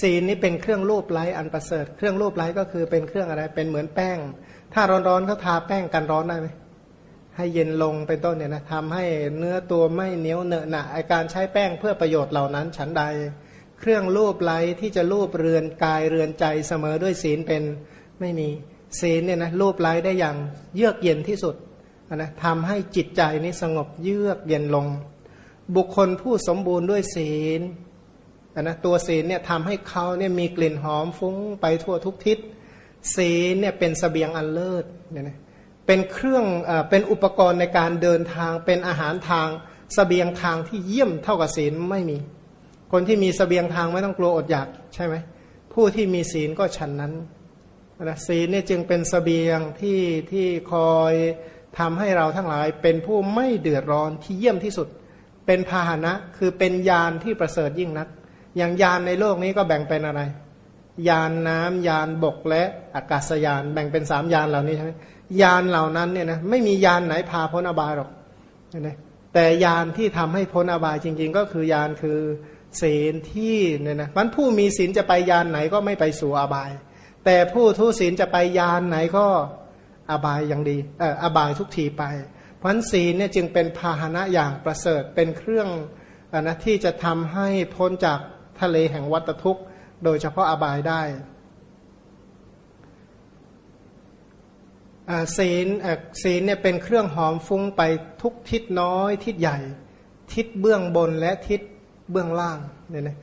ศีลนี้เป็นเครื่องรูปไล้อันประเสริฐ เครื่องรูปไล้ก็คือเป็นเครื่องอะไร เป็นเหมือนแป้ง ถ้าร้อนๆเขาทาแป้งกันร้อนได้ไหมให้เย็นลงเป็นต้นเนี่ยนะทำให้เนื้อตัวไม่เหนียวเหนอะหนะไอการใช้แป้งเพื่อประโยชน์เหล่านั้น ฉันใด เครื่องรูปไล้ที่จะรูปเรือนกายเรือนใจเสมอด้วยศีลเป็นไม่มีศีลเนี่ยนะรูปไล้ได้อย่างเยือกเย็นที่สุดนะทำให้จิตใจนี้สงบเยือกเย็นลง บุคคลผู้สมบูรณ์ด้วยศีล นะตัวศีลเนี่ยทำให้เขาเนี่ยมีกลิ่นหอมฟุ้งไปทั่วทุกทิศ ศีลเนี่ยเป็นสเสบียงอันเลิศเนี่ยนะเป็นเครื่องเป็นอุปกรณ์ในการเดินทางเป็นอาหารทางสเสบียงทางที่เยี่ยมเท่ากับศีลไม่มี คนที่มีสเสบียงทางไม่ต้องกลัวอดอยากใช่ไหมผู้ที่มีศีลก็ฉันนั้นนะศีลเนี่ยจึงเป็นสเสบียงที่ที่คอยทำให้เราทั้งหลายเป็นผู้ไม่เดือดร้อนที่เยี่ยมที่สุด เป็นพาหนะคือเป็นยานที่ประเสริฐยิ่งนัก อย่างยานในโลกนี้ก็แบ่งเป็นอะไร ยานน้ำยานบกและอากาศยานแบ่งเป็นสามยานเหล่านี้ใช่ไหมยานเหล่านั้นเนี่ยนะไม่มียานไหนพาพ้นอบายหรอกนะแต่ยานที่ทำให้พ้นอบายจริง ๆ ก็คือยานคือศีลที่เนี่ยนะมันผู้มีศีลจะไปยานไหนก็ไม่ไปสู่อบาย แต่ผู้ทุศีลจะไปยานไหนก็อบายอย่างดีเอออบายทุกทีไปเพราะฉะนั้นศีลเนี่ยจึงเป็นพาหนะอย่างประเสริฐเป็นเครื่องอนะที่จะทำให้พ้นจาก ทะเลแห่งวัฏทุกข์โดยเฉพาะอบายได้ศีลศีลเนี่ยเป็นเครื่องหอมฟุ้งไปทุกทิศน้อยทิศใหญ่ ทิศเบื้องบนและทิศเบื้องล่างเนี่ยนะ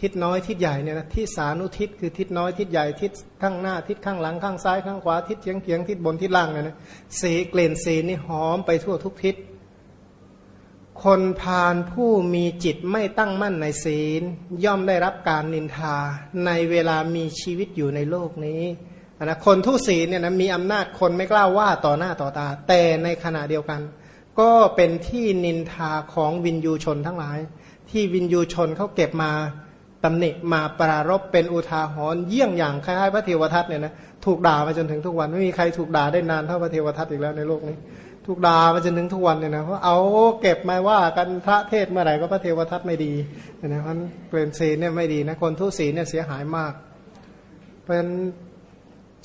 ทิศน้อยทิศใหญ่เนี่ยนะทิศสานุทิศคือทิศน้อยทิศใหญ่ทิศข้างหน้าทิศข้างหลังข้างซ้ายข้างขวาทิศเฉียงเฉียงทิศบนทิศล่างเนี่ยนะสีเกล่นสีนี่หอมไปทั่วทุกทิศ คนพาลผู้มีจิตไม่ตั้งมั่นในศีล ย่อมได้รับการนินทาในเวลามีชีวิตอยู่ในโลกนี้นะคนทุศีลเนี่ยนะมีอำนาจคนไม่กล้าว่าต่อหน้าต่อตา แต่ในขณะเดียวกัน ก็เป็นที่นินทาของวินยูชนทั้งหลาย ที่วินยูชนเขาเก็บมาตำหนิมาปรารบเป็นอุทาหรณ์เยี่ยงอย่างคล้ายๆพระเทวทัตเนี่ยนะถูกด่ามาจนถึงทุกวันไม่มีใครถูกด่าได้นานเท่าพระเทวทัตอีกแล้วในโลกนี้ ถูกด่ามาจะนึงทุกวันเนี่ยนะเพราะเอาเก็บมาว่ากันพระเทศเมื่อไหร่ก็พระเทวทัตไม่ดีนะเพราะเปลี่ยนศีลเนี่ยไม่ดีนะคนทุศีลเนี่ยเสียหายมาก เพราะฉะนั้น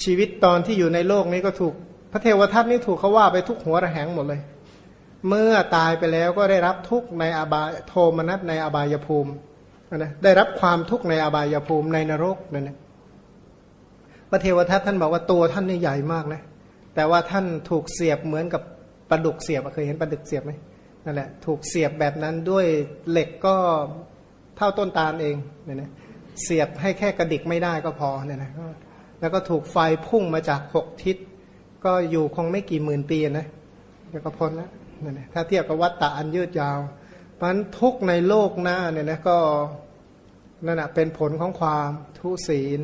ชีวิตตอนที่อยู่ในโลกนี้ก็ถูกพระเทวทัตนี่ถูกเขาว่าไปทุกหัวระแหงหมดเลย เมื่อตายไปแล้วก็ได้รับทุกในอบายโทมนัสในอบายภูมินะได้รับความทุกข์ในอบายภูมิในนรกนั่นนะพระเทวทัตท่านบอกว่าตัวท่านนี่ใหญ่มากนะแต่ว่าท่านถูกเสียบเหมือนกับ ปลาดุกเสียบเคยเห็นปลาดุกเสียบไหมนั่นแหละถูกเสียบแบบนั้นด้วยเหล็กก็เท่าต้นตาลเองเนี่ยนะเสียบให้แค่กระดิกไม่ได้ก็พอเนี่ยนะแล้วก็ถูกไฟพุ่งมาจากหกทิศ ก็อยู่คงไม่กี่หมื่นปีนะแล้วก็พ้นแล้วนั่นแหละถ้าเทียบกับวัฏฏะอันยืดยาวมันทุกในโลกหน้าเนี่ยนะก็นั่นแหะเป็นผลของความทุศีล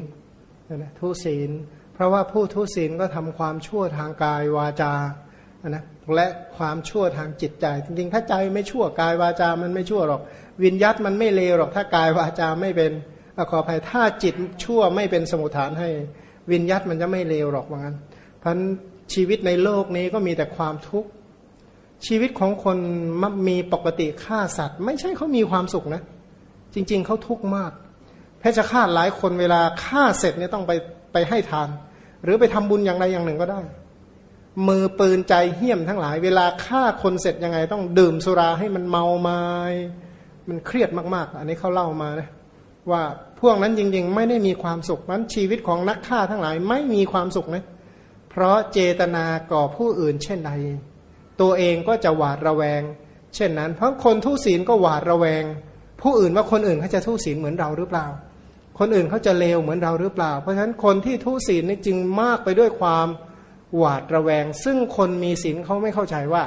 นะทุศีล เพราะว่าผู้ทุศีลก็ทำความชั่วทางกายวาจานะ และความชั่วทางจิตใจ จริงๆ ถ้าใจไม่ชั่วกายวาจา มันไม่ชั่วหรอก วิญญาตมันไม่เลวหรอก ถ้ากายวาจาไม่เป็นอขออภัยถ้าจิตชั่วไม่เป็นสมุทฐานให้ วิญญาตมันจะไม่เลวหรอกว่างั้นพันชีวิตในโลกนี้ก็มีแต่ความทุกข์ชีวิตของคนมีปกติฆ่าสัตว์ ไม่ใช่เขามีความสุขนะ จริง ๆเขาทุกข์มากเพชฌฆาตหลายคนเวลาฆ่าเสร็จเนี่ยต้องไปไปให้ทาน หรือไปทำบุญอย่างใดอย่างหนึ่งก็ได้ มือปืนใจเหี้ยมทั้งหลาย เวลาฆ่าคนเสร็จยังไง ต้องดื่มสุราให้มันเมาไมามันเครียดมากๆ อันนี้เขาเล่ามานะว่าพวกนั้นจริงๆ ไม่ได้มีความสุขนั้นชีวิตของนักฆ่าทั้งหลายไม่มีความสุขนะเพราะเจตนาก่อผู้อื่นเช่นใด ตัวเองก็จะหวาดระแวง เช่นนั้น เพราะคนทุศีลก็หวาดระแวง ผู้อื่นว่าคนอื่นเขาจะทุศีลเหมือนเราหรือเปล่า คนอื่นเขาจะเลวเหมือนเราหรือเปล่า เพราะฉะนั้นคนที่ทุศีลนี่จึงมากไปด้วยความ หวาดระแวง ซึ่งคนมีศีลเขาไม่เข้าใจว่า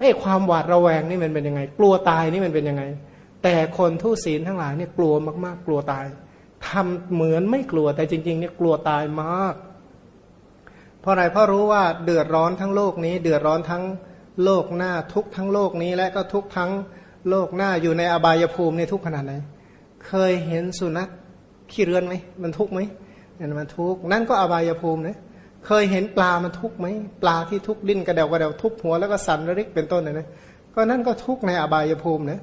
ไอ้ความหวาดระแวงนี่มันเป็นยังไง กลัวตายนี่มันเป็นยังไง แต่คนทุศีลทั้งหลายเนี่ยกลัวมากๆ กลัวตายทำเหมือนไม่กลัวแต่จริงๆเนี่ยกลัวตายมาก เพราะอะไรเพราะรู้ว่าเดือดร้อนทั้งโลกนี้ เดือดร้อนทั้งโลกหน้าทุกทั้งโลกนี้และก็ทุกทั้งโลกหน้าอยู่ในอบายภูมิในทุกขนาดไหนเคยเห็นสุนัขขี้เรือนไหมมันทุกไหมเนี่ยมันทุกนั่นก็อบายภูมินะ เคยเห็นปลามันทุกไหมปลาที่ทุกดิ้นกระเดวกระเดวทุบหัวแล้วก็สั่นระริกเป็นต้นเนี่ยนะก็นั่นก็ทุกในอบายภูมินะ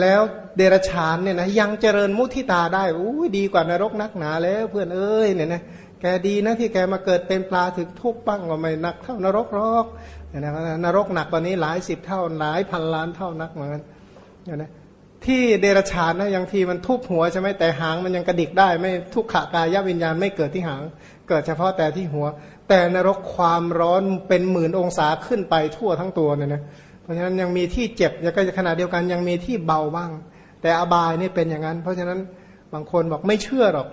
แล้วเดรัจฉานเนี่ยนะยังเจริญมุทิตาได้อู้ดีกว่านรกนักหนาแล้วเพื่อนเอ้ยเนี่ยนะแกดีนะที่แกมาเกิดเป็นปลาถึงทุบปั้งก็ไม่หนักเท่านรกหรอกเนี่ยนะนรกหนักกว่านี้หลายสิบเท่าหลายพันล้านเท่านักเหมือนกันเนี่ยนะที่เดรัจฉานนะยังทีมันทุบหัวใช่ไหมแต่หางมันยังกระดิกได้ ไม่ทุกขากายวิญญาณไม่เกิดที่หาง เกิดเฉพาะแต่ที่หัว แต่นรกความร้อนเป็นหมื่นองศาขึ้นไปทั่วทั้งตัวเนี่ยนะเพราะฉะนั้นยังมีที่เจ็บแล้วก็ขณะเดียวกันยังมีที่เบาบ้าง แต่อบายนี่เป็นอย่างนั้น เพราะฉะนั้นบางคนบอกไม่เชื่อหรอก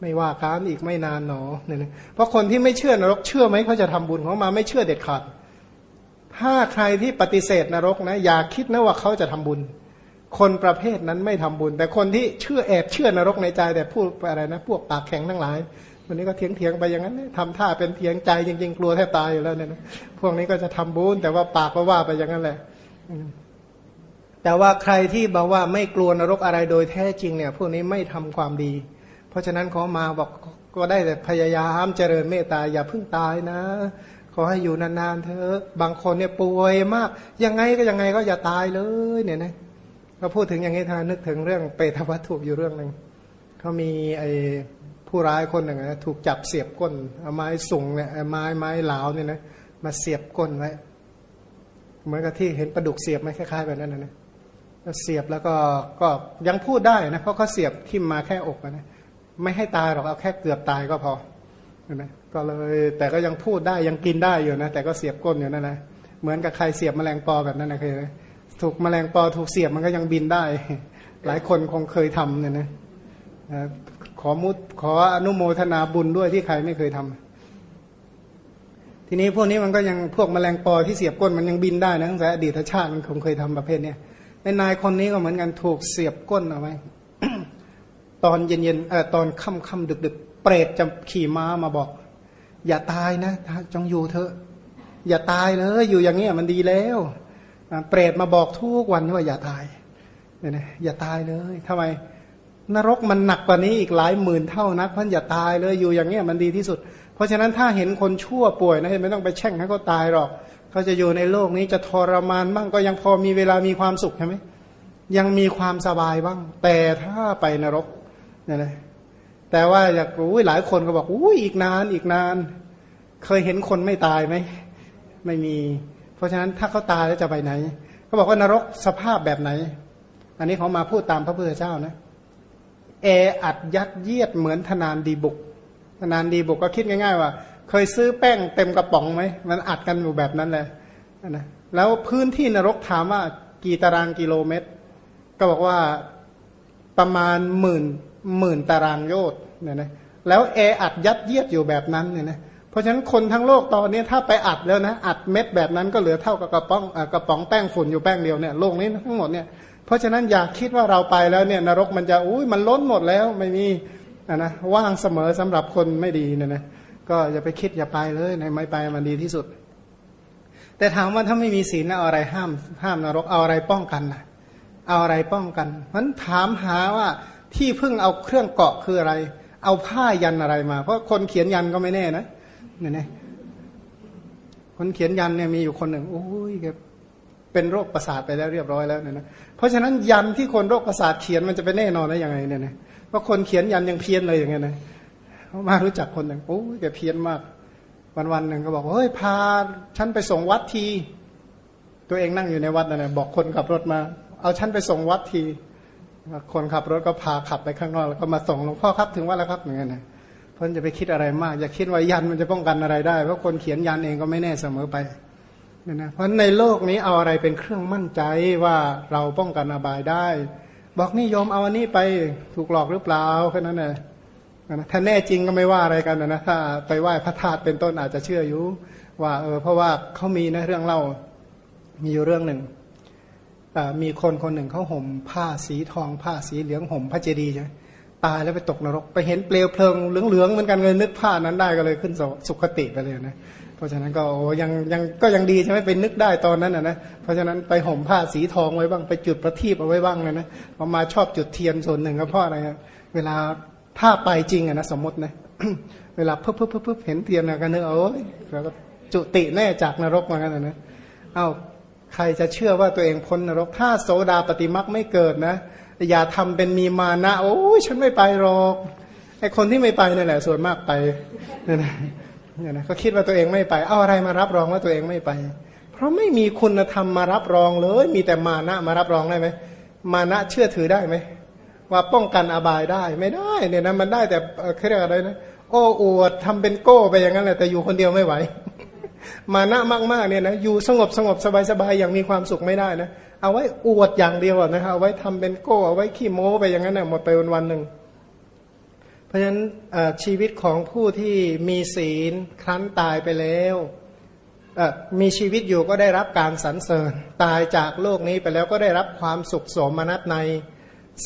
ไม่ว่าการอีกไม่นานหนอเนี่ยนะเพราะคนที่ไม่เชื่อนรกเชื่อไหมเขาจะทำบุญของมาไม่เชื่อเด็ดขาดถ้าใครที่ปฏิเสธนรกนะ อย่าคิดนะว่าเขาจะทำบุญ คนประเภทนั้นไม่ทำบุญ แต่คนที่เชื่อแอบเชื่อนรกในใจแต่พูดอะไรนะ พวกปากแข็งทั้งหลาย วันนี้ก็เถียงเถียงไปอย่างนั้นทำท่าเป็นเถียงใจจริงๆกลัวแทบตายอยู่แล้วเนี่ยพวกนี้ก็จะทำบุญแต่ว่าปากก็ว่าไปอย่างนั้นแหละแต่ว่าใครที่บอกว่าไม่กลัวนรกอะไรโดยแท้จริงเนี่ยพวกนี้ไม่ทำความดี เพราะฉะนั้นขอมาบอกก็ได้แต่พยายามเจริญเมตตาอย่าเพิ่งตายนะ ขอให้อยู่นานๆเถอะบางคนเนี่ยป่วยมาก ยังไงก็ยังไงก็อย่าตายเลยเนี่ยนะเราพูดถึงอย่างนี้ทานึกถึงเรื่องเปรตวัตถุอยู่เรื่องหนึ่งเขามีไอ ผู้ร้ายคนหนึ่งนะถูกจับเสียบก้นเอาไม้สูงเนี่ยไม้ไม้เหลาเนี่ยนะมาเสียบก้นไว้เหมือนกับที่เห็นปลาดุกเสียบไหมคล้ายๆแบบนั้นนะเสียบแล้วก็ก็ยังพูดได้นะเพราะเขาเสียบทิ่มมาแค่อกนะไม่ให้ตายหรอกเอาแค่เกือบตายก็พอนะก็เลยแต่ก็ยังพูดได้ยังกินได้อยู่นะแต่ก็เสียบก้นอยู่นั่นแหละเหมือนกับใครเสียบแมลงปอแบบนั้นนะเคยถูกแมลงปอถูกเสียบมันก็ยังบินได้ หลายคนคงเคยทำเนี่ยนะ ขอมุดขออนุโมทนาบุญด้วยที่ใครไม่เคยทำทีนี้พวกนี้มันก็ยังพวกแมลงปอที่เสียบก้นมันยังบินได้นะตั้งแต่อดีตชาติมันคงเคยทำประเภทเนี้ยไอ้นายคนนี้ก็เหมือนกันถูกเสียบก้นเอาไว้ ตอนเย็นๆเออตอนค่ำๆดึก ๆ เปรตจะขี่ม้ามาบอก อย่าตายนะจงอยู่เถอะ อย่าตายเลยอยู่อย่างเงี้ยมันดีแล้วเปรตมาบอกทุกวันว่าอย่าตายเนี่ยนะอย่าตายเลยทำไม นรกมันหนักกว่านี้อีกหลายหมื่นเท่านักพันอย่าตายเลยอยู่อย่างเงี้ยมันดีที่สุด เพราะฉะนั้นถ้าเห็นคนชั่วป่วยนะไม่ต้องไปแช่งให้เขาตายหรอกเขาจะอยู่ในโลกนี้จะทรมานบ้างก็ยังพอมีเวลามีความสุขใช่ไหมยังมีความสบายบ้าง แต่ถ้าไปนรกนี่ยนะแต่ว่าอยากรู้หลายคนก็บอกอุ้ยอีกนานอีกนาน เคยเห็นคนไม่ตายไหมไม่มี เพราะฉะนั้นถ้าเขาตายแล้วจะไปไหนเขาบอกว่านรกสภาพแบบไหน อันนี้เขามาพูดตามพระพุทธเจ้านะ แออัดยัดเยียดเหมือนธนานดีบุกธนานดีบุกก็คิดง่าย ๆ ว่า เคยซื้อแป้งเต็มกระป๋องไหมมันอัดกันอยู่แบบนั้นเลยนะแล้วพื้นที่นรกถามว่ากี่ตารางกิโลเมตร ก็บอกว่าประมาณหมื่นหมื่นตารางโยชน์เนี่ยนะแล้วแออัดยัดเยียดอยู่แบบนั้นเนี่ยนะเพราะฉะนั้นคนทั้งโลกตอนนี้ถ้าไปอัดแล้วนะอัดเม็ดแบบนั้นก็เหลือเท่ากับกระป๋องกระป๋องแป้งฝุ่นอยู่แป้งเดียวเนี่ยโลกนี้ทั้งหมดเนี่ย เพราะฉะนั้นอย่าคิดว่าเราไปแล้วเนี่ยนรกมันจะอุ้ยมันล้นหมดแล้วไม่มีนะนะว่างเสมอสำหรับคนไม่ดีเนี่ยนะก็อย่าไปคิดอย่าไปเลยในไม่ไปมันดีที่สุด แต่ถามว่าถ้าไม่มีศีลเอาอะไรห้ามห้ามนรกเอาอะไรป้องกันนะเอาอะไรป้องกันมันถามหาว่าที่พึ่งเอาเครื่องเกาะคืออะไร เอาผ้ายันอะไรมา เพราะคนเขียนยันก็ไม่แน่นะเนี่ยนะคนเขียนยันเนี่ยมีอยู่คนหนึ่งโอ้ยแก เป็นโรคประสาทไปแล้วเรียบร้อยแล้วเนี่ยนะเพราะฉะนั้นยันที่คนโรคประสาทเขียนมันจะไปแน่นอนได้ยังไงเนี่ยนะเพราะคนเขียนยันยังเพี้ยนเลยอย่างเงี้ยนะเขามารู้จักคนหนึ่งโอ้ยแกเพี้ยนมาก วันวันหนึ่งก็บอกเฮ้ยพาฉันไปส่งวัดที ตัวเองนั่งอยู่ในวัดนั่นแหละบอกคนขับรถมา เอาฉันไปส่งวัดทีคนขับรถก็พาขับไปข้างนอกแล้วก็มาส่งหลวงพ่อครับถึงวัดแล้วครับอย่างเงี้ยนะเพราะจะไปคิดอะไรมาก อย่าคิดว่ายันมันจะป้องกันอะไรได้เพราะคนเขียนยันเองก็ไม่แน่เสมอไป นี่นะเพราะในโลกนี้เอาอะไรเป็นเครื่องมั่นใจว่าเราป้องกันอบายได้ บอกนี่ยอมเอาอันนี้ไปถูกหลอกหรือเปล่าแค่นั้นเองนะถ้าแน่จริงก็ไม่ว่าอะไรกันนะถ้าไปไหว้พระธาตุเป็นต้นอาจจะเชื่ออยู่ว่าเออเพราะว่าเขามีนะเรื่องเล่ามีอยู่เรื่องหนึ่งมีคนคนหนึ่งเขาห่มผ้าสีทอง ผ้าสีเหลืองห่มพระเจดีย์ใช่ไหมตายแล้วไปตกนรก ไปเห็นเปลวเพลิงเหลืองๆเหมือนกันเลยนึกผ้านั้นได้ก็เลยขึ้นสุขติไปเลยนะ เพราะฉะนั้นก็โอ้ยังยังก็ยังดีใช่ไหมเป็นนึกได้ตอนนั้นนะนะเพราะฉะนั้นไปห่มผ้าสีทองไว้บ้างไปจุดประทีปเอาไว้บ้างเลยนะพอมาชอบจุดเทียนส่วนหนึ่งก็เพราะอะไรเวลาถ้าไปจริงอะนะสมมตินะเวลาเพิ่บเพิ่บเพิ่บเห็นเทียนกันเนึกโอ้ยแล้วก็จุติแน่จากนรกมากันนะเอาใครจะเชื่อว่าตัวเองพ้นนรก ถ้าโสดาปฏิมักไม่เกิดนะ อย่าทำเป็นมีมานะ โอ้ยฉันไม่ไปหรอกไอคนที่ไม่ไปนั่นแหละส่วนมากไปนี่นะ เนี่ยนะก็คิดว่าตัวเองไม่ไป เอาอะไรมารับรองว่าตัวเองไม่ไป เพราะไม่มีคุณธรรมมารับรองเลย มีแต่มานะมารับรองได้ไหมมานะเชื่อถือได้ไหมว่าป้องกันอบายได้ไม่ได้เนี่ยนะมันได้แต่เรียกอะไรนะโอ้อวดทำเป็นโก้ไปอย่างนั้นแหละแต่อยู่คนเดียวไม่ไหว มานะมากๆเนี่ยนะอยู่สงบสงบสบายสบายอย่างมีความสุขไม่ได้นะเอาไว้อวดอย่างเดียวนะครับเอาไว้ทำเป็นโก้เอาไว้ขี้โม้ไปอย่างนั้นนะหมดไปวันวันหนึ่ง เพราะฉะนั้นชีวิตของผู้ที่มีศีลครั้นตายไปแล้วมีชีวิตอยู่ก็ได้รับการสรรเสริญ ตายจากโลกนี้ไปแล้วก็ได้รับความสุขสมนัตใน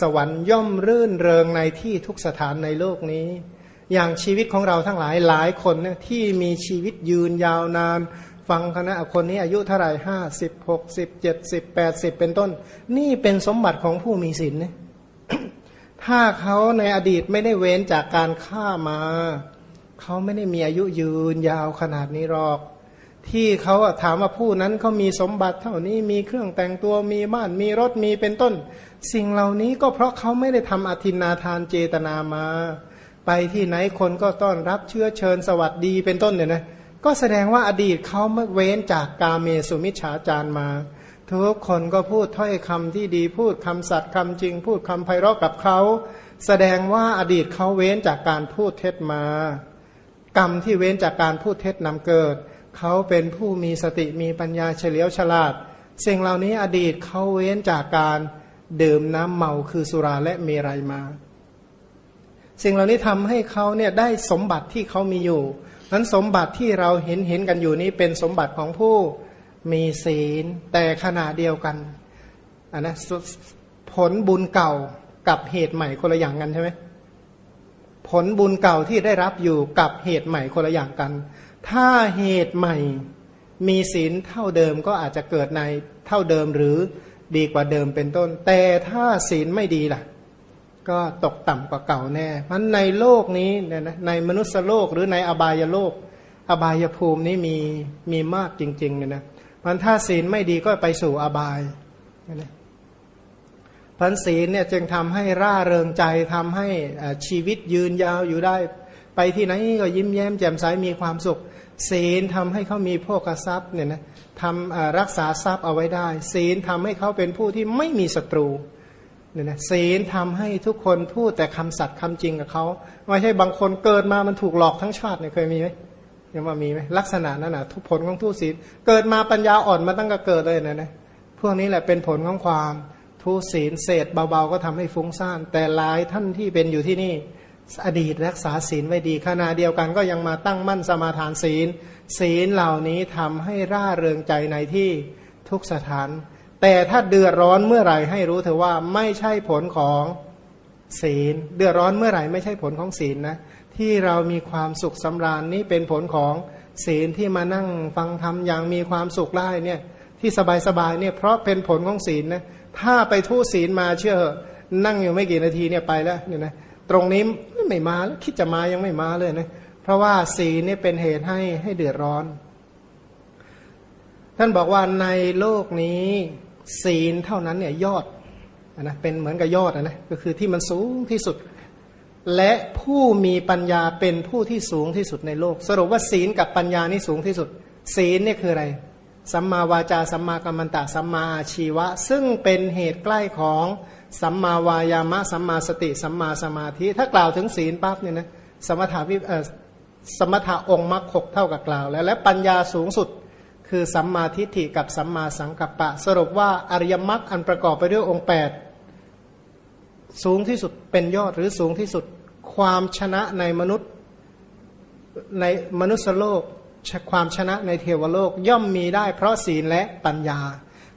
สวรรค์ย่อมรื่นเริงในที่ทุกสถานในโลกนี้ อย่างชีวิตของเราทั้งหลายหลายคนเนี่ยที่มีชีวิตยืนยาวนาน ฟังคณะคนนี้อายุเท่าไหร่ห้าสิบหกสิบเจ็ดสิบแปดสิบเป็นต้น นี่เป็นสมบัติของผู้มีศีลเนี่ย ถ้าเขาในอดีตไม่ได้เว้นจากการฆ่ามา เขาไม่ได้มีอายุยืนยาวขนาดนี้หรอก ที่เขาถามว่าผู้นั้นเขามีสมบัติเท่านี้มีเครื่องแต่งตัวมีบ้านมีรถมีเป็นต้น สิ่งเหล่านี้ก็เพราะเขาไม่ได้ทำอธินาทานเจตนามา ไปที่ไหนคนก็ต้อนรับเชื้อเชิญสวัสดีเป็นต้นเนี่ยนะก็แสดงว่าอดีตเขาเมื่อเว้นจากกาเมสุมิชฌาจารมา ทุกคนก็พูดถ้อยคำที่ดีพูดคำสัตย์คำจริง พูดคำไพเราะกับเขา แสดงว่าอดีตเขาเว้นจากการพูดเท็จมา กรรมที่เว้นจากการพูดเท็จนำเกิด เขาเป็นผู้มีสติมีปัญญาเฉลียวฉลาดสิ่งเหล่านี้อดีตเขาเว้นจากการดื่มน้ำเมาคือสุราและเมรัยมา สิ่งเหล่านี้ทำให้เขาเนี่ยได้สมบัติที่เขามีอยู่นั้นสมบัติที่เราเห็นเห็นกันอยู่นี้เป็นสมบัติของผู้ มีศีล แต่ขณะเดียวกันอันนะผลบุญเก่ากับเหตุใหม่คนละอย่างกันใช่ไหมผลบุญเก่าที่ได้รับอยู่กับเหตุใหม่คนละอย่างกัน ถ้าเหตุใหม่มีศีลเท่าเดิมก็อาจจะเกิดในเท่าเดิมหรือดีกว่าเดิมเป็นต้น แต่ถ้าศีลไม่ดีล่ะ ก็ตกต่ำกว่าเก่าแน่ เพราะในโลกนี้เนี่ยนะในมนุษย์โลกหรือในอบายโลก อบายภูมินี้มีมีมากจริงๆเนี่ยนะ มันถ้าศีลไม่ดีก็ไปสู่อบายพันศีลเนี่ยจึงทำให้ร่าเริงใจทำให้ชีวิตยืนยาวอยู่ได้ ไปที่ไหนก็ยิ้มแย้มแจ่มใสมีความสุข ศีลทำให้เขามีโภคทรัพย์เนี่ยนะทำรักษาทรัพย์เอาไว้ได้ ศีลทำให้เขาเป็นผู้ที่ไม่มีศัตรูเนี่ยนะศีลทำให้ทุกคนพูดแต่คำสัตย์คำจริงกับเขาไม่ใช่บางคนเกิดมามันถูกหลอกทั้งชาติเนี่ยเคยมีไหม ยังว่ามีไหมลักษณะนั้นนะทุกผลของทุศีลเกิดมาปัญญาอ่อนมาตั้งแต่เกิดเลยนะนะพวกนี้แหละเป็นผลของความทุศีลเศษเบาๆ ก็ทำให้ฟุ้งซ่าน แต่หลายท่านที่เป็นอยู่ที่นี่อดีตรักษาศีลไว้ดีขณะเดียวกันก็ยังมาตั้งมั่นสมาทานศีล ศีลเหล่านี้ทำให้ร่าเริงใจในที่ทุกสถาน แต่ถ้าเดือดร้อนเมื่อไหร่ให้รู้เถอะว่าไม่ใช่ผลของศีล เดือดร้อนเมื่อไหร่ไม่ใช่ผลของศีลนะ ที่เรามีความสุขสำราญนี้เป็นผลของศีลที่มานั่งฟังธรรมอย่างมีความสุขได้เนี่ยที่สบายๆเนี่ยเพราะเป็นผลของศีลนะถ้าไปทู่ศีลมาเชื่อนั่งอยู่ไม่กี่นาทีเนี่ยไปแล้วเนี่ยนะตรงนี้ไม่มาแล้วคิดจะมายังไม่มาเลยนะเพราะว่าศีลเนี่ยเป็นเหตุให้ให้เดือดร้อน ท่านบอกว่าในโลกนี้ศีลเท่านั้นเนี่ยยอดนะเป็นเหมือนกับยอดนะก็คือที่มันสูงที่สุด และผู้มีปัญญาเป็นผู้ที่สูงที่สุดในโลก สรุปว่าศีลกับปัญญานี่สูงที่สุด ศีลเนี่ยคืออะไรสัมมาวาจาสัมมากัมมันตะสัมมาชีวะ ซึ่งเป็นเหตุใกล้ของสัมมาวายามะสัมมาสติ สัมมาสมาธิ ถ้ากล่าวถึงศีลปั๊บเนี่ยนะสมถาวิสมถะองค์มรรคหกเท่ากับกล่าว แล้วและปัญญาสูงสุดคือสัมมาทิฏฐิกับสัมมาสังกัปปะ สรุปว่าอริยมรรคอันประกอบไปด้วยองค์ 8 สูงที่สุดเป็นยอดหรือสูงที่สุด ความชนะในมนุษย์ในมนุษยโลกความชนะในเทวโลกย่อมมีได้เพราะศีลและปัญญา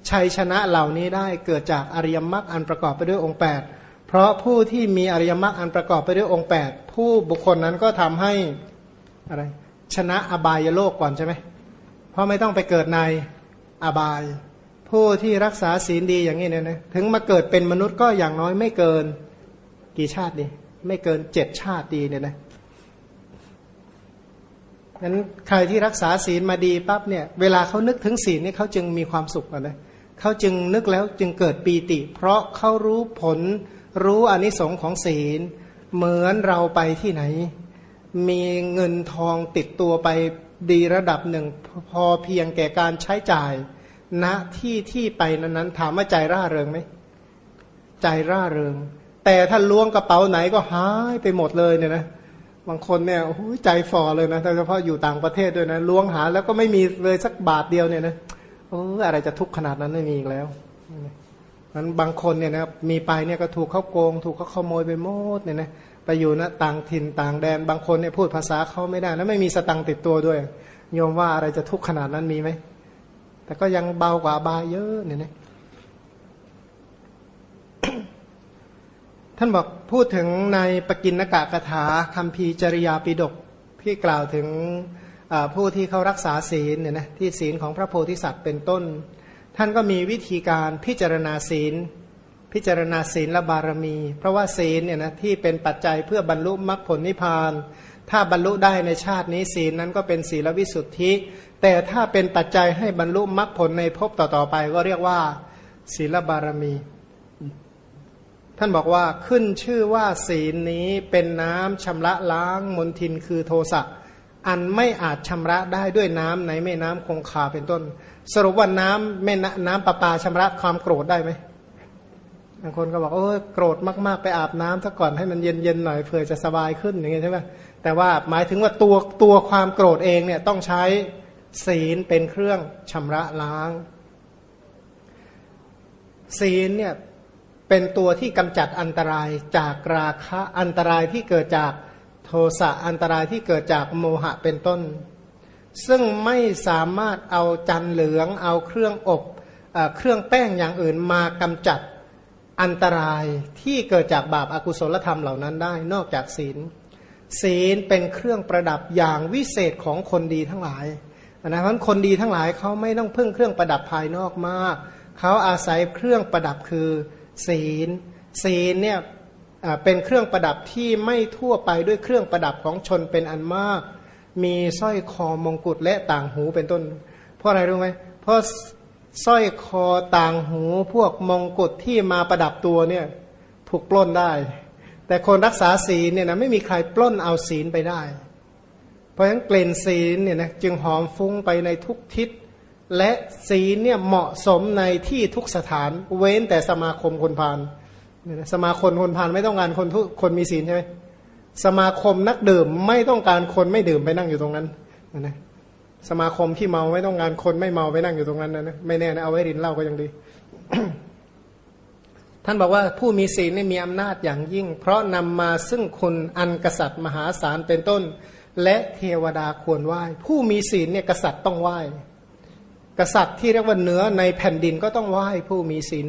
ชัยชนะเหล่านี้ได้เกิดจากอริยมรรคอันประกอบไปด้วยองค์ 8 เพราะผู้ที่มีอริยมรรคอันประกอบไปด้วยองค์ 8 ผู้บุคคลนั้นก็ทำให้อะไรชนะอบายโลกก่อนใช่ไหมเพราะไม่ต้องไปเกิดในอบาย ผู้ที่รักษาศีลดีอย่างนี้เนี่ยนะถึงมาเกิดเป็นมนุษย์ก็อย่างน้อยไม่เกินกี่ชาติดี ไม่เกินเจ็ดชาติดีเนี่ยนะนั้นใครที่รักษาศีลมาดีปั๊บเนี่ย เวลาเขานึกถึงศีลเนี่ยเขาจึงมีความสุขนะเขาจึงนึกแล้วจึงเกิดปีติ เพราะเขารู้ผลรู้อนิสงค์ของศีล เหมือนเราไปที่ไหน มีเงินทองติดตัวไปดีระดับหนึ่ง พอเพียงแก่การใช้จ่าย ณนะที่ที่ไปนั้นๆถามว่าใจร่าเริงไหมใจร่าเริง แต่ถ้าล้วงกระเป๋าไหนก็หายไปหมดเลยเนี่ยนะบางคนเนี่ยใจฝ่อเลยนะโดยเฉพาะอยู่ต่างประเทศด้วยนะล้วงหาแล้วก็ไม่มีเลยสักบาทเดียวเนี่ยนะโอ้อะไรจะทุกข์ขนาดนั้นไม่มีอีกแล้วนั้นบางคนเนี่ยนะมีไปเนี่ยก็ถูกเขาโกง ถูกเขาขโมยไปหมดเนี่ยนะไปอยู่นะต่างถิ่นต่างแดน บางคนเนี่ยพูดภาษาเขาไม่ได้ แล้วไม่มีสตังติดตัวด้วยโยมว่าอะไรจะทุกข์ขนาดนั้นมีไหม แต่ก็ยังเบากว่าบาเยอะเนี่ยนะท่านบอกพูดถึงในปกินนกะกถาคำพีจริยาปิดกที่กล่าวถึงผู้ที่เขารักษาศีลเนี่ยนะที่ศีลของพระโพธิสัตว์เป็นต้น ท่านก็มีวิธีการพิจารณาศีล พิจารณาศีลและบารมี เพราะว่าศีลเนี่ยนะที่เป็นปัจจัยเพื่อบรรลุมรรคผลนิพพาน ถ้าบรรลุได้ในชาตินี้ศีลนั้นก็เป็นศีลวิสุทธิ แต่ถ้าเป็นปัจจัยให้บรรลุมรรคผลในภพต่อๆไป ก็เรียกว่า ศีลบารมี ท่านบอกว่าขึ้นชื่อว่าศีลนี้เป็นน้ำชำระล้างมนทินคือโทสะอันไม่อาจชำระได้ด้วยน้ำในแม่น้ำคงคาเป็นต้น สรุปว่าน้ำแม่น้ำประปาชำระความโกรธได้ไหมบางคนก็บอกโอ้โกรธมากๆ ไปอาบน้ำซะก่อนให้มันเย็นๆหน่อยเผื่อจะสบายขึ้นอย่างเงี้ยใช่ไหม แต่ว่าหมายถึงว่าตัวตัวความโกรธเองเนี่ยต้องใช้ศีลเป็นเครื่องชำระล้าง ศีลเนี่ยเป็นตัวที่กำจัดอันตรายจากราคะอันตรายที่เกิดจากโทสะอันตรายที่เกิดจากโมหะเป็นต้น ซึ่งไม่สามารถเอาจันเหลืองเอาเครื่องอบเอเครื่องแป้งอย่างอื่นมากำจัดอันตรายที่เกิดจากบาปอากุศลธรรมเหล่านั้นได้นอกจากศีล ศีลเป็นเครื่องประดับอย่างวิเศษของคนดีทั้งหลายนะเพราะคนดีทั้งหลายเขาไม่ต้องพึ่งเครื่องประดับภายนอกมาก เขาอาศัยเครื่องประดับคือศีล ศีลเนี่ยเป็นเครื่องประดับที่ไม่ทั่วไปด้วยเครื่องประดับของชนเป็นอันมาก มีสร้อยคอมงกุฎและต่างหูเป็นต้น เพราะอะไรรู้ไหมเพราะสร้อยคอต่างหูพวกมงกุฎที่มาประดับตัวเนี่ยถูกปล้นได้ แต่คนรักษาศีลเนี่ยนะไม่มีใครปล้นเอาศีลไปได้ เพราะฉะนั้นกลิ่นศีลเนี่ยนะจึงหอมฟุ้งไปในทุกทิศ และศีลเนี่ยเหมาะสมในที่ทุกสถาน เว้นแต่สมาคมคนพาลสมาคมคนพาลไม่ต้องการคนทุกคนมีศีลใช่ไหมสมาคมนักดื่มไม่ต้องการคนไม่ดื่มไปนั่งอยู่ตรงนั้นนะสมาคมที่เมาไม่ต้องการคนไม่เมาไปนั่งอยู่ตรงนั้นนะไม่แน่นะเอาไว้รินเหล้าก็ยังดี ท่านบอกว่าผู้มีศีลนี่มีอำนาจอย่างยิ่ง เพราะนำมาซึ่งคุณอันกษัตริย์มหาศาลเป็นต้น และเทวดาควรไหว้ ผู้มีศีลเนี่ยกษัตริย์ต้องไหว้ กษัตริย์ที่เรียกว่าเนื้อในแผ่นดินก็ต้องไหว้ผู้มีศีล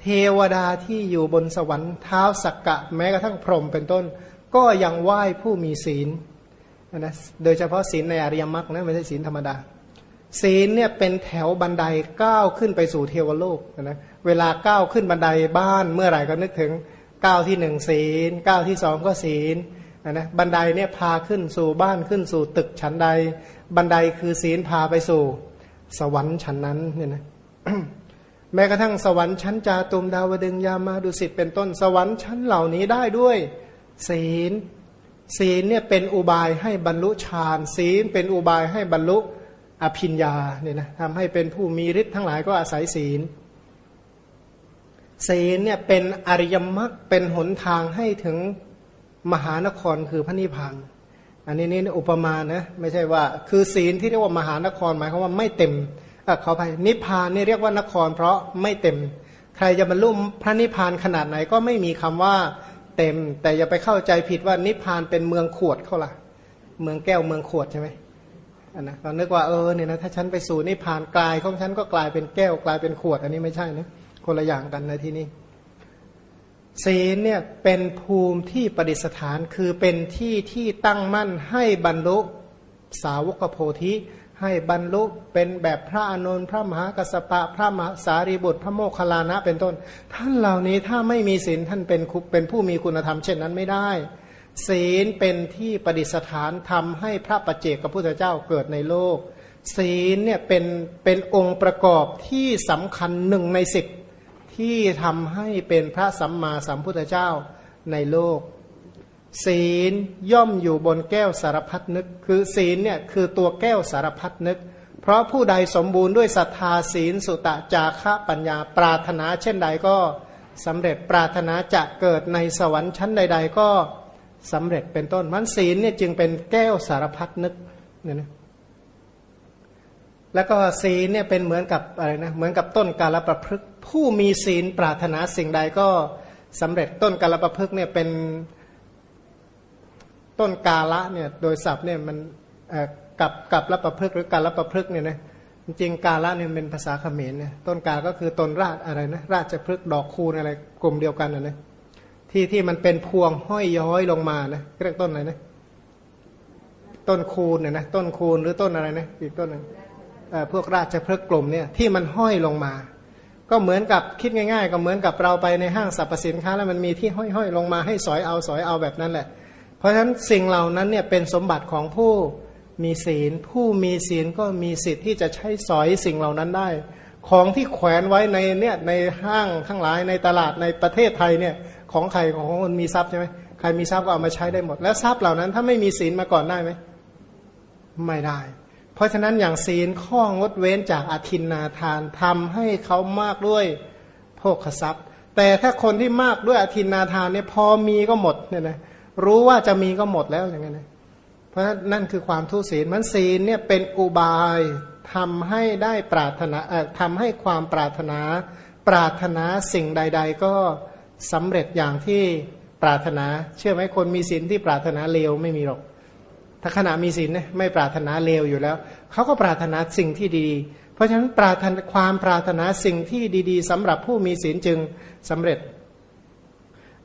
เทวดาที่อยู่บนสวรรค์เท้าสักกะ แม้กระทั่งพรหมเป็นต้น ก็ยังไหว้ผู้มีศีลนะโดยเฉพาะศีลในอริยมรรคนะไม่ใช่ศีลธรรมดา ศีลเนี่ยเป็นแถวบันไดก้าวขึ้นไปสู่เทวโลกนะเวลาก้าวขึ้นบันไดบ้านเมื่อไหร่ก็นึกถึงก้าวที่หนึ่งศีลก้าวที่สองก็ศีลนะบันไดเนี่ยพาขึ้นสู่บ้านขึ้นสู่ตึกชั้นใด บันไดคือศีลพาไปสู่ สวรรค์ชั้นนั้นเนี่ยนะแม้กระทั่งสวรรค์ชั้นจาตุมดาวดึงยามาดุสิตเป็นต้นสวรรค์ชั้นเหล่านี้ได้ด้วย ศีล ศีลเนี่ยเป็นอุบายให้บรรลุฌานศีลเป็นอุบายให้บรรลุ อภิญญาเนี่ยนะทำให้เป็นผู้มีฤทธิ์ทั้งหลายก็อาศัยศีล ศีลเนี่ยเป็นอริยมรรคเป็นหนทางให้ถึงมหานครคือพระนิพพานอันนี้นี่อุปมานะไม่ใช่ว่า คือศีลที่เรียกว่ามหานครหมายความว่าไม่เต็มเออเขาไปนิพพานนี่เรียกว่านคร เพราะไม่เต็ม ใครจะบรรลุพระนิพพานขนาดไหนก็ไม่มีคำว่าเต็ม แต่อย่าไปเข้าใจผิดว่านิพพานเป็นเมืองขวดเขาล่ะ เมืองแก้วเมืองขวดใช่ไหม นนะเรานึกว่าเออเนี่ยนะถ้าฉันไปสู่นิพพานกลายของฉันก็กลายเป็นแก้วกลายเป็นขวด อันนี้ไม่ใช่นะคนละอย่างกันในที่นี้ศีลเนี่ยเป็นภูมิที่ประดิษฐานคือเป็นที่ที่ตั้งมั่นให้บรรลุสาวกโพธิให้บรรลุเป็นแบบพระอนุนพระมหากัสปะพระมหาสารีบุตร พระโมคคัลลานะเป็นต้น ท่านเหล่านี้ถ้าไม่มีศีลท่านเป็นเป็นผู้มีคุณธรรมเช่นนั้นไม่ได้ ศีลเป็นที่ประดิษฐานทำให้พระปัจเจกพุทธเจ้าเกิดในโลก ศีลเนี่ยเป็นเป็นองค์ประกอบที่สำคัญหนึ่งในสิบที่ทำให้เป็นพระสัมมาสัมพุทธเจ้าในโลก ศีลย่อมอยู่บนแก้วสารพัดนึก คือศีลเนี่ยคือตัวแก้วสารพัดนึก เพราะผู้ใดสมบูรณ์ด้วยศรัทธาศีลสุตะจาคะปัญญาปรารถนาเช่นใดก็สำเร็จปรารถนาจะเกิดในสวรรค์ชั้นใด ๆ ก็ สำเร็จเป็นต้นมันศีลเนี่ยจึงเป็นแก้วสารพัดนึกเนี่ยนะแล้วก็ศีลเนี่ยเป็นเหมือนกับอะไรนะเหมือนกับต้นกาลประพฤกผู้มีศีลปรารถนาสิ่งใดก็สำเร็จต้นกาลประพฤกเนี่ยเป็นต้นกาละเนี่ยโดยศัพท์เนี่ยมันกับกับละประพฤกหรือกาลประพฤกเนี่ยนะจริงกาละเนี่ยเป็นภาษาเขมรเนี่ยต้นกาก็คือต้นราชอะไรนะราชพฤกดอกคูนอะไรกลุ่มเดียวกันนะนะ ที่ที่มันเป็นพวงห้อยย้อยลงมานะเรียกต้นอะไรนะ ต้นคูนเนี่ยนะต้นคูนหรือต้นอะไรนะอีกต้นหนึ่งพวกราชพฤกษ์กลุ่มเนี่ยที่มันห้อยลงมา ก็เหมือนกับคิดง่าย ๆ ก็เหมือนกับเราไปในห้างสรรพสินค้า แล้วมันมีที่ห้อยๆลงมาให้สอยเอาสอยเอาแบบนั้นแหละ เพราะฉะนั้นสิ่งเหล่านั้นเนี่ยเป็นสมบัติของผู้มีศีล ผู้มีศีลก็มีสิทธิ์ที่จะใช้สอยสิ่งเหล่านั้นได้ ของที่แขวนไว้ในเนี่ยในห้างทั้งหลายในตลาดในประเทศไทยเนี่ย ของใครของคนมีทรัพย์ใช่ไหมใครมีทรัพย์ก็เอามาใช้ได้หมด แล้วทรัพย์เหล่านั้นถ้าไม่มีศีลมาก่อนได้ไหมไม่ได้ เพราะฉะนั้นอย่างศีลข้องดเว้นจากอธินนาทานทำให้เขามากด้วยโภคทรัพย์ แต่ถ้าคนที่มากด้วยอธินนาทานเนี่ยพอมีก็หมดเนี่ยนะรู้ว่าจะมีก็หมดแล้วอย่างเงี้ยเพราะนั่นคือความทุศีลมันศีลเนี่ยเป็นอุบายทำให้ได้ปรารถนาทำให้ความปรารถนา ปรารถนาสิ่งใด ๆ ก็ สำเร็จอย่างที่ปรารถนา เชื่อไหมคนมีศีลที่ปรารถนาเลวไม่มีหรอก ถ้าขณะมีศีลเนี่ยไม่ปรารถนาเลวอยู่แล้ว เขาก็ปรารถนาสิ่งที่ดี เพราะฉะนั้นปรารถนาความปรารถนาสิ่งที่ดี ๆสำหรับผู้มีศีลจึงสำเร็จ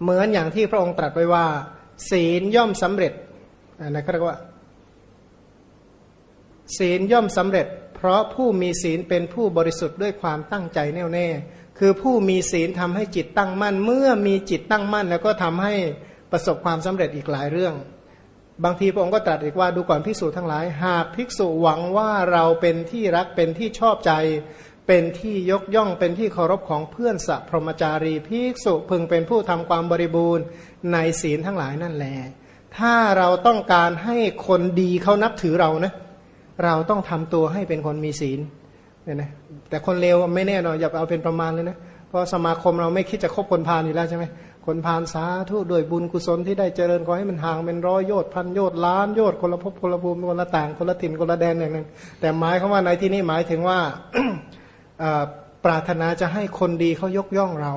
เหมือนอย่างที่พระองค์ตรัสไว้ว่า ศีลย่อมสำเร็จนะเขาเรียกว่า ศีลย่อมสำเร็จ เพราะผู้มีศีลเป็นผู้บริสุทธิ์ด้วยความตั้งใจแน่วแน่ คือผู้มีศีลทำให้จิตตั้งมั่น เมื่อมีจิตตั้งมั่น แล้วก็ทำให้ประสบความสำเร็จอีกหลายเรื่อง บางทีพระองค์ก็ตรัสอีกว่าดูก่อนภิกษุทั้งหลาย หากภิกษุหวังว่าเราเป็นที่รักเป็นที่ชอบใจ เป็นที่ยกย่องเป็นที่เคารพของเพื่อนสัพรมจารีภิกษุพึงเป็นผู้ทำความบริบูรณ์ในศีลทั้งหลายนั่นแหละถ้าเราต้องการให้คนดีเขานับถือเรานะ เราต้องทำตัวให้เป็นคนมีศีล เนี่ยนะแต่คนเลวไม่แน่นอนอย่าเอาเป็นประมาณเลยนะเพราะสมาคมเราไม่คิดจะคบคนพาลอยู่แล้วใช่ไหมคนพาลสาธุด้วยบุญกุศลที่ได้เจริญขอให้มันห่างเป็นร้อยโยชน์พันโยชน์ล้านโยชน์คนละภพคนละภูมิคนละต่างคนละถิ่นคนละแดนอย่างนั้นแต่หมายคำว่าในที่นี้หมายถึงว่าปรารถนาจะให้คนดีเขายกย่องเรา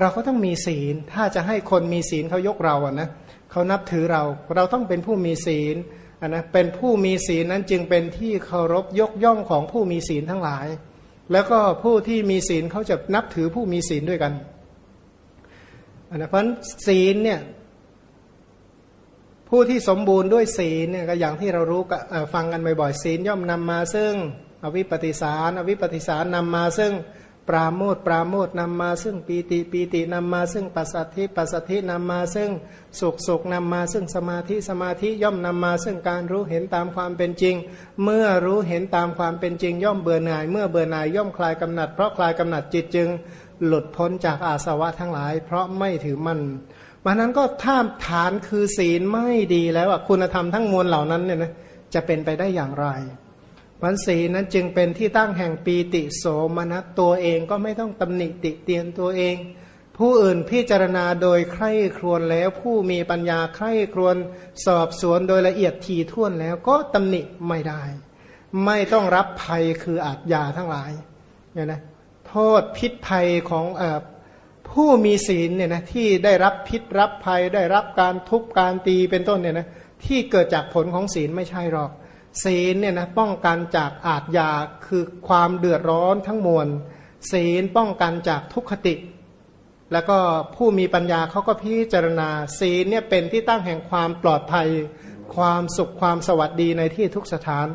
เราก็ต้องมีศีล ถ้าจะให้คนมีศีลเขายกเราอะนะเขานับถือเรา เราต้องเป็นผู้มีศีล นนะเป็นผู้มีศีลนั้นจึงเป็นที่เคารพยกย่องของผู้มีศีลทั้งหลาย แล้วก็ผู้ที่มีศีลเขาจะนับถือผู้มีศีลด้วยกันนนะเพราะศีลเนี่ยผู้ที่สมบูรณ์ด้วยศีลเนี่ยก็อย่างที่เรารู้ฟังกันบ่อยๆศีลย่อมนำมาซึ่งอวิปปิสารอวิปปิสารนำมาซึ่ง ปราโมทปราโมทนำมาซึ่งปีติปีตินำมาซึ่งปัสสัทธิปัสสัทธินำมาซึ่งสุขสุขนำมาซึ่งสมาธิสมาธิย่อมนำมาซึ่งการรู้เห็นตามความเป็นจริง เมื่อรู้เห็นตามความเป็นจริง ย่อมเบื่อหน่าย เมื่อเบื่อหน่ายย่อมคลายกำหนัด เพราะคลายกำหนัดจิตจึง หลุดพ้นจากอาสวะทั้งหลาย เพราะไม่ถือมันวันนั้นก็ถ้าฐานคือศีลไม่ดีแล้วคุณธรรมทั้งมวลเหล่านั้นเนี่ยนะจะเป็นไปได้อย่างไร วันศีนั้นจึงเป็นที่ตั้งแห่งปีติโสมนัสตัวเองก็ไม่ต้องตำหนิติเตียนตัวเอง ผู้อื่นพิจารณาโดยใคร่ครวญแล้ว ผู้มีปัญญาใคร่ครวญสอบสวนโดยละเอียดทีท่วนแล้วก็ตำหนิไม่ได้ ไม่ต้องรับภัยคืออาจยาทั้งหลายเนี่ยนะโทษพิษภัยของอผู้มีศีลเนี่ยนะที่ได้รับพิษรับภัยได้รับการทุบการตีเป็นต้นเนี่ยนะที่เกิดจากผลของศีลไม่ใช่หรอก ศีลเนี่ยนะป้องกันจากอาทยาคือความเดือดร้อนทั้งมวล ศีลป้องกันจากทุกขติ แล้วก็ผู้มีปัญญาเขาก็พิจารณา ศีลเนี่ยเป็นที่ตั้งแห่งความปลอดภัย ความสุขความสวัสดีในที่ทุกสถาน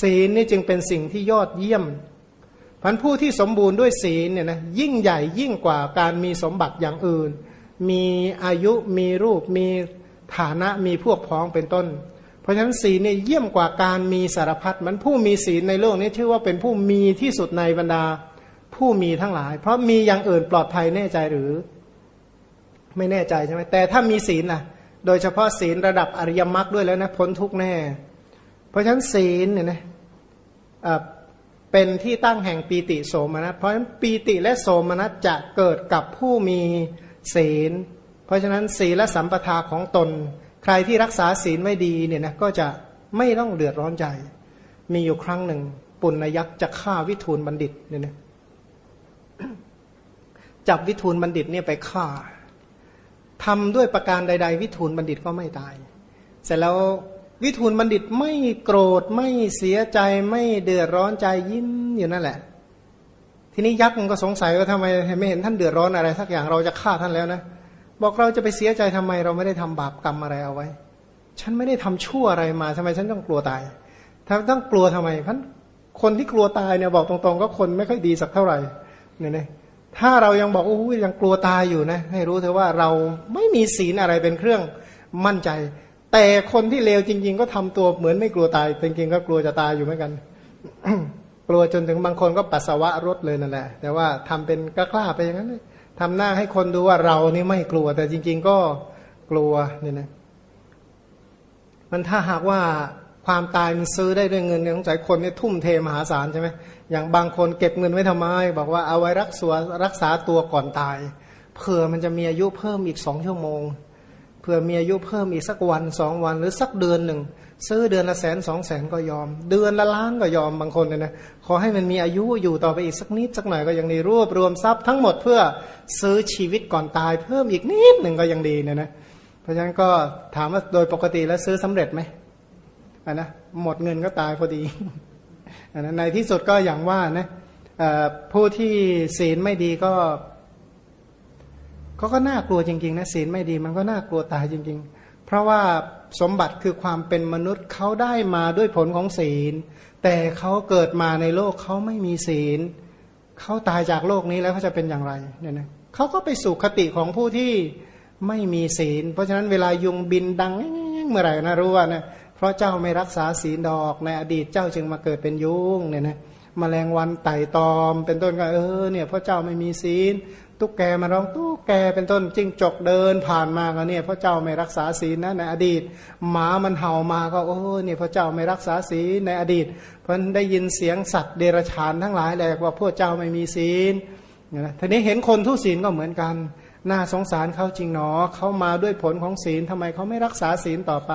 ศีลนี่จึงเป็นสิ่งที่ยอดเยี่ยมพันผู้ที่สมบูรณ์ด้วยศีลเนี่ยนะยิ่งใหญ่ยิ่งกว่าการมีสมบัติอย่างอื่น มีอายุมีรูปมีฐานะมีพวกพ้องเป็นต้น เพราะฉะนั้นศีลเนี่ยเยี่ยมกว่าการมีสารพัดมันผู้มีศีลในโลกนี้ชื่อว่าเป็นผู้มีที่สุดในบรรดาผู้มีทั้งหลาย เพราะมีอย่างอื่นปลอดภัยแน่ใจหรือ ไม่แน่ใจใช่ไหมแต่ถ้ามีศีลล่ะ โดยเฉพาะศีลระดับอริยมรรคด้วยแล้วนะพ้นทุกแน่ เพราะฉะนั้นศีลเนี่ยนะเป็นที่ตั้งแห่งปีติโสมนัสเพราะฉะนั้นปีติและโสมนัสจะเกิดกับผู้มีศีล เพราะฉะนั้นศีลและสัมปทาของตน ใครที่รักษาศีลไม่ดีเนี่ยนะก็จะไม่ต้องเดือดร้อนใจ มีอยู่ครั้งหนึ่ง ปุณยักษ์จะฆ่าวิทูลบัณฑิตเนี่ยนะจับวิทูลบัณฑิตเนี่ยไปฆ่าทำด้วยประการใด ๆ วิทูลบัณฑิตก็ไม่ตาย เสร็จแล้ววิทูลบัณฑิตไม่โกรธไม่เสียใจไม่เดือดร้อนใจยิ้มอยู่นั่นแหละ ทีนี้ยักษ์มันก็สงสัยว่าทำไมไม่เห็นท่านเดือดร้อนอะไรสักอย่างเราจะฆ่าท่านแล้วนะ บอกเราจะไปเสียใจทำไมเราไม่ได้ทำบาปกรรมอะไรเอาไว้ ฉันไม่ได้ทำชั่วอะไรมาทำไมฉันต้องกลัวตายถ้าต้องกลัวทำไมพันคนที่กลัวตายเนี่ยบอกตรงๆ ก็คนไม่ค่อยดีสักเท่าไหร่เนี่ยนะถ้าเรายังบอกโอ้ยยังกลัวตายอยู่นะ ให้รู้เถอะว่าเราไม่มีศีลอะไรเป็นเครื่องมั่นใจ แต่คนที่เลวจริง ๆ ก็ทำตัวเหมือนไม่กลัวตายจริงๆก็กลัวจะตายอยู่เหมือนกันกลัวจนถึงบางคนก็ปัสสาวะรถเลยนั่นแหละ แต่ว่าทำเป็นกล้าๆไปอย่างนั้น ทำหน้าให้คนดูว่าเรานี่ไม่กลัว แต่จริง ๆ ก็กลัวเนี่ยนะมันถ้าหากว่าความตายมันซื้อได้ด้วยเงินเนี่ยสงสัยคนเนี่ยทุ่มเทมหาศาลใช่ไหมอย่างบางคนเก็บเงินไว้ทำไม บอกว่าเอาไว้รักษารักษาตัวก่อนตาย เผื่อมันจะมีอายุเพิ่มอีกสองชั่วโมงเพื่อมีอายุเพิ่มอีกสักวันสองวันหรือสักเดือนหนึ่ง ซื้อเดือนละแสนสองแสนก็ยอม เดือนละล้านก็ยอมบางคนเนี่ยนะขอให้มันมีอายุอยู่ต่อไปอีกสักนิดสักหน่อยก็ยังดีรวบรวมทรัพย์ทั้งหมดเพื่อซื้อชีวิตก่อนตายเพิ่มอีกนิดหนึ่งก็ยังดีเนี่ยนะเพราะฉะนั้นก็ถามว่าโดยปกติแล้วซื้อสำเร็จไหมอันนะหมดเงินก็ตายพอดีอันนะในที่สุดก็อย่างว่านะผู้ที่ศีลไม่ดีก็เขาก็น่ากลัวจริงๆนะศีลไม่ดีมันก็น่ากลัวตายจริง ๆ เพราะว่าสมบัติคือความเป็นมนุษย์เขาได้มาด้วยผลของศีล แต่เขาเกิดมาในโลกเขาไม่มีศีลเขาตายจากโลกนี้แล้วเขาจะเป็นอย่างไรเนี่ยนะเขาก็ไปสู่คติของผู้ที่ไม่มีศีล เพราะฉะนั้นเวลายุงบินดังเมื่อไหร่นะรู้ว่านะเพราะเจ้าไม่รักษาศีลดอกในอดีตเจ้าจึงมาเกิดเป็นยุงเนี่ยนะมแมลงวันไต่ตอม เป็นต้นก็เออเนี่ยเพราะเจ้าไม่มีศีล ตุ๊กแกมาร้องตุ๊กแกเป็นต้นจิ้งจกเดินผ่านมาก็เนี่ยพระเจ้าไม่รักษาศีลนะในอดีต หมามันเห่ามาก็โอ้เนี่ยพระเจ้าไม่รักษาศีลในอดีต เพราะได้ยินเสียงสัตว์เดรัจฉานทั้งหลายแหละว่าพวกเจ้าไม่มีศีลนะทีนี้เห็นคนทุศีลก็เหมือนกัน น่าสงสารเขาจริงหนอเขามาด้วยผลของศีลทำไมเขาไม่รักษาศีลต่อไป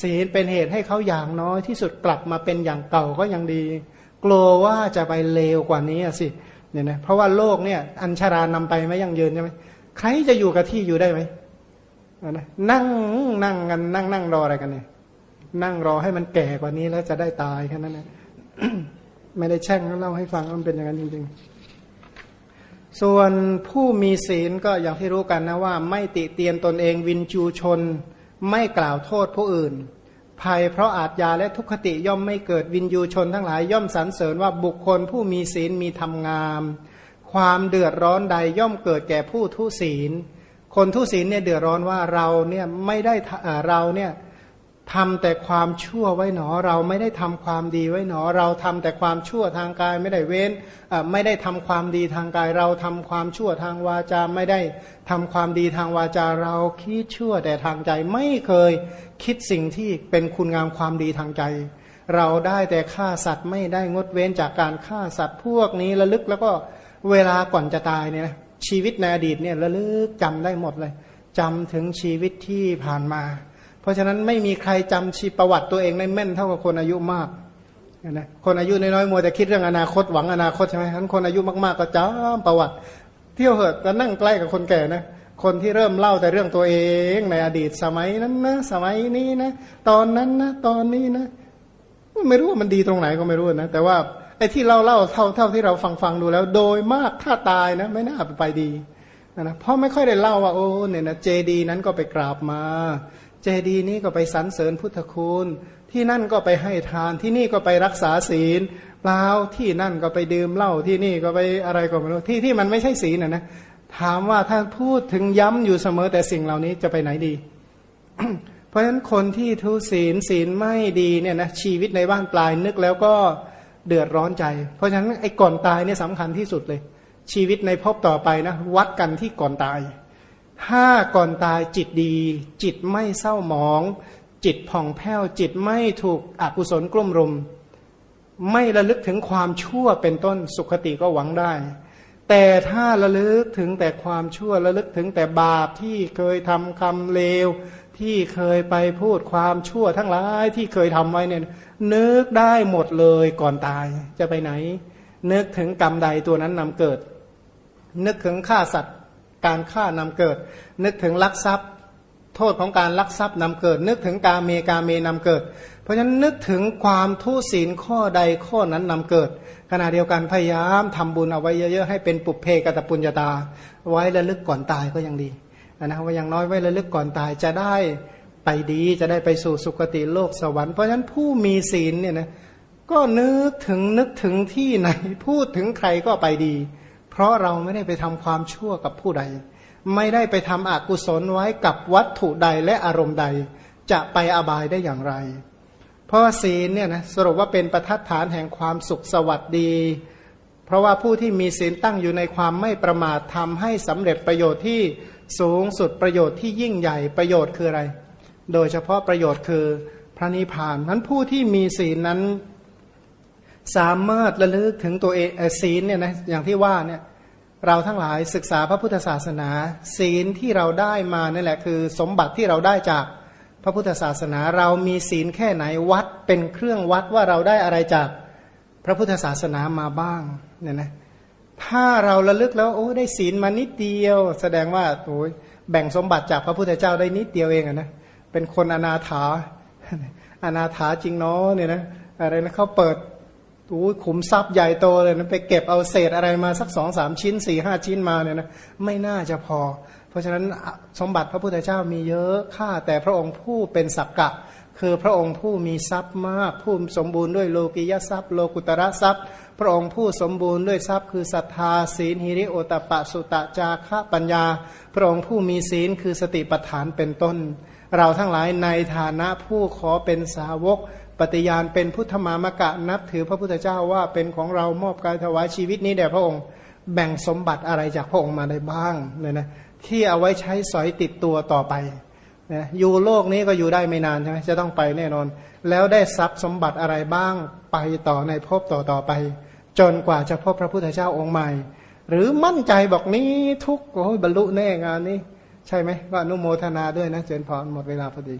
ศีลเป็นเหตุให้เขาอย่างน้อยที่สุดกลับมาเป็นอย่างเก่าก็ยังดี กลัวว่าจะไปเลวกว่านี้สิเเนี่ยนะเพราะว่าโลกเนี่ย อัญชารานำไปไม่ยั่งยืนใช่ไหมใครจะอยู่กับที่อยู่ได้ไหมนะนั่งนั่งกันนั่งนั่งรออะไรกันเนี่ย นั่งรอให้มันแก่กว่านี้แล้วจะได้ตายแค่นั้นนะไม่ได้แช่งเล่าให้ฟังมันเป็นอย่างนั้นจริงๆ ส่วนผู้มีศีลก็อย่างที่รู้กันนะว่า ไม่ติเตียนตนเองวินจูชน ไม่กล่าวโทษผู้อื่น ภัยเพราะอาทยาและทุกขติย่อมไม่เกิดวินยูชนทั้งหลายย่อมสรรเสริญว่าบุคคลผู้มีศีลมีธรรมงาม ความเดือดร้อนใดย่อมเกิดแก่ผู้ทุศีล คนทุศีลเนี่ยเดือดร้อนว่าเราเนี่ยไม่ได้เราเนี่ย ทำแต่ความชั่วไว้หนอ เราไม่ได้ทำความดีไว้หนอ เราทำแต่ความชั่วทางกายไม่ได้เว้นไม่ได้ทำความดีทางกาย เราทำความชั่วทางวาจาไม่ได้ทำความดีทางวาจาเราคิดชั่วแต่ทางใจไม่เคยคิดสิ่งที่เป็นคุณงามความดีทางใจ เราได้แต่ฆ่าสัตว์ไม่ได้งดเว้นจากการฆ่าสัตว์พวกนี้ระลึกแล้วก็เวลาก่อนจะตายเนี่ยชีวิตในอดีตเนี่ยระลึกจำได้หมดเลยจำถึงชีวิตที่ผ่านมา เพราะฉะนั้นไม่มีใครจำชีประวัติตัวเองได้แม่นเท่ากับคนอายุมากนะคนอายุน้อยๆมัวแต่คิดเรื่องอนาคตหวังอนาคตใช่ไหมทั้นคนอายุมากๆก็จำประวัติ เที่ยวเหอะจะนั่งใกล้กับคนแก่นะคนที่เริ่มเล่าแต่เรื่องตัวเองในอดีตสมัยนั้นนะสมัยนี้นะตอนนั้นนะตอนนี้นะ ไม่รู้ว่ามันดีตรงไหนก็ไม่รู้นะแต่ว่าไอ้ที่เราเล่าเท่าเท่าที่เราฟังฟังดูแล้ว โดยมากถ้าตายนะ ไม่น่าไปดีนะเพราะไม่ค่อยได้เล่าว่าโอ้เนี่ยนะเจดีนั้นก็ไปกราบมา เจดีนี้ก็ไปสรรเสริญพุทธคุณ ที่นั่นก็ไปให้ทานที่นี่ก็ไปรักษาศีลเปล่าที่นั่นก็ไปดื่มเหล้าที่นี่ก็ไปอะไรก็ไม่รู้ที่ที่มันไม่ใช่ศีลนะนะถามว่าถ้าพูดถึงย้ำอยู่เสมอแต่สิ่งเหล่านี้จะไปไหนดี เพราะฉะนั้นคนที่ทุศีลศีลไม่ดีเนี่ยนะชีวิตในบ้านปลายนึกแล้วก็เดือดร้อนใจ เพราะฉะนั้นไอ้ก่อนตายเนี่ยสำคัญที่สุดเลย ชีวิตในภพต่อไปนะวัดกันที่ก่อนตาย ถ้าก่อนตายจิตดี จิตไม่เศร้าหมอง จิตผ่องแผ้ว จิตไม่ถูกอกุศลกลุ่มรุม ไม่ระลึกถึงความชั่วเป็นต้นสุขติก็หวังได้ แต่ถ้าระลึกถึงแต่ความชั่วระลึกถึงแต่บาปที่เคยทำคำเลว ที่เคยไปพูดความชั่วทั้งหลายที่เคยทำไว้เนี่ยนึกได้หมดเลยก่อนตายจะไปไหน นึกถึงกรรมใดตัวนั้นนำเกิด นึกถึงฆ่าสัตว์ การฆ่านำเกิด นึกถึงลักทรัพย์ โทษของการลักทรัพย์นำเกิด นึกถึงกาเมกาเมนำเกิด เพราะฉะนั้นนึกถึงความทุศีลข้อใดข้อนั้นนำเกิด ขณะเดียวกันพยายามทำบุญเอาไว้เยอะๆให้เป็นปุเพกตปุญญาตา ไว้ระลึกก่อนตายก็ยังดีนะว่าอย่างน้อยไว้ระลึกก่อนตายจะได้ไปดีจะได้ไปสู่สุคติโลกสวรรค์เพราะฉะนั้นผู้มีศีลเนี่ยนะก็นึกถึงนึกถึงที่ไหนพูดถึงใครก็ไปดี เพราะเราไม่ได้ไปทำความชั่วกับผู้ใด ไม่ได้ไปทำอกุศลไว้กับวัตถุใดและอารมณ์ใด จะไปอบายได้อย่างไร เพราะศีลเนี่ยนะสรุปว่าเป็นประทัดฐานแห่งความสุขสวัสดี เพราะว่าผู้ที่มีศีลตั้งอยู่ในความไม่ประมาททำให้สำเร็จประโยชน์ที่สูงสุดประโยชน์ที่ยิ่งใหญ่ประโยชน์คืออะไร โดยเฉพาะประโยชน์คือพระนิพพานนั้นผู้ที่มีศีลนั้น สามารถระลึกถึงตัวเองศีลเนี่ยนะอย่างที่ว่าเนี่ยเราทั้งหลายศึกษาพระพุทธศาสนา ศีลที่เราได้มานั่นแหละคือ สมบัติที่เราได้จากพระพุทธศาสนา เรามีศีลแค่ไหนวัดเป็นเครื่องวัดว่าเราได้อะไรจากพระพุทธศาสนามาบ้างเนี่ยนะถ้าเราระลึกแล้วโอ้ได้ศีลมานิดเดียว แสดงว่าโอ้ยแบ่งสมบัติจากพระพุทธเจ้าได้นิดเดียวเองนะเป็นคนอนาถาอนาถาจริงเนาะเนี่ยนะอะไรนะเขาเปิด อ้ขุมทรัพย์ใหญ่โตเลยนะไปเก็บเอาเศษอะไรมาสักสองสามชิ้นสี่ห้าชิ้นมาเนี่ยนะไม่น่าจะพอ เพราะฉะนั้นสมบัติพระพุทธเจ้ามีเยอะค่าแต่พระองค์ผู้เป็นสักกะ คือพระองค์ผู้มีทรัพย์มากผู้สมบูรณ์ด้วยโลกิยทรัพย์ โลกุตระทรัพย์ พระองค์ผู้สมบูรณ์ด้วยทรัพย์ คือศรัทธาศีลหิริโอตปะสุตะจาคะปัญญา พระองค์ผู้มีศีลคือสติปัฏฐานเป็นต้น เราทั้งหลายในฐานะผู้ขอเป็นสาวก ปฏิญาณเป็นพุทธมามกะนับถือพระพุทธเจ้าว่าเป็นของเรามอบกายถวายชีวิตนี้แด่พระองค์ แบ่งสมบัติอะไรจากพระองค์มาได้บ้างเนี่ยนะที่เอาไว้ใช้สอยติดตัวต่อไปนะอยู่โลกนี้ก็อยู่ได้ไม่นานใช่ไหมจะต้องไปแน่นอน แล้วได้ทรัพย์สมบัติอะไรบ้างไปต่อในภพต่อต่อไป จนกว่าจะพบพระพุทธเจ้าองค์ใหม่ หรือมั่นใจบอกนี้ทุกโอ้ยบรรลุแน่งานนี้ ใช่ไหมก็อนุโมทนาด้วยนะเจนพรหมดเวลาพอดี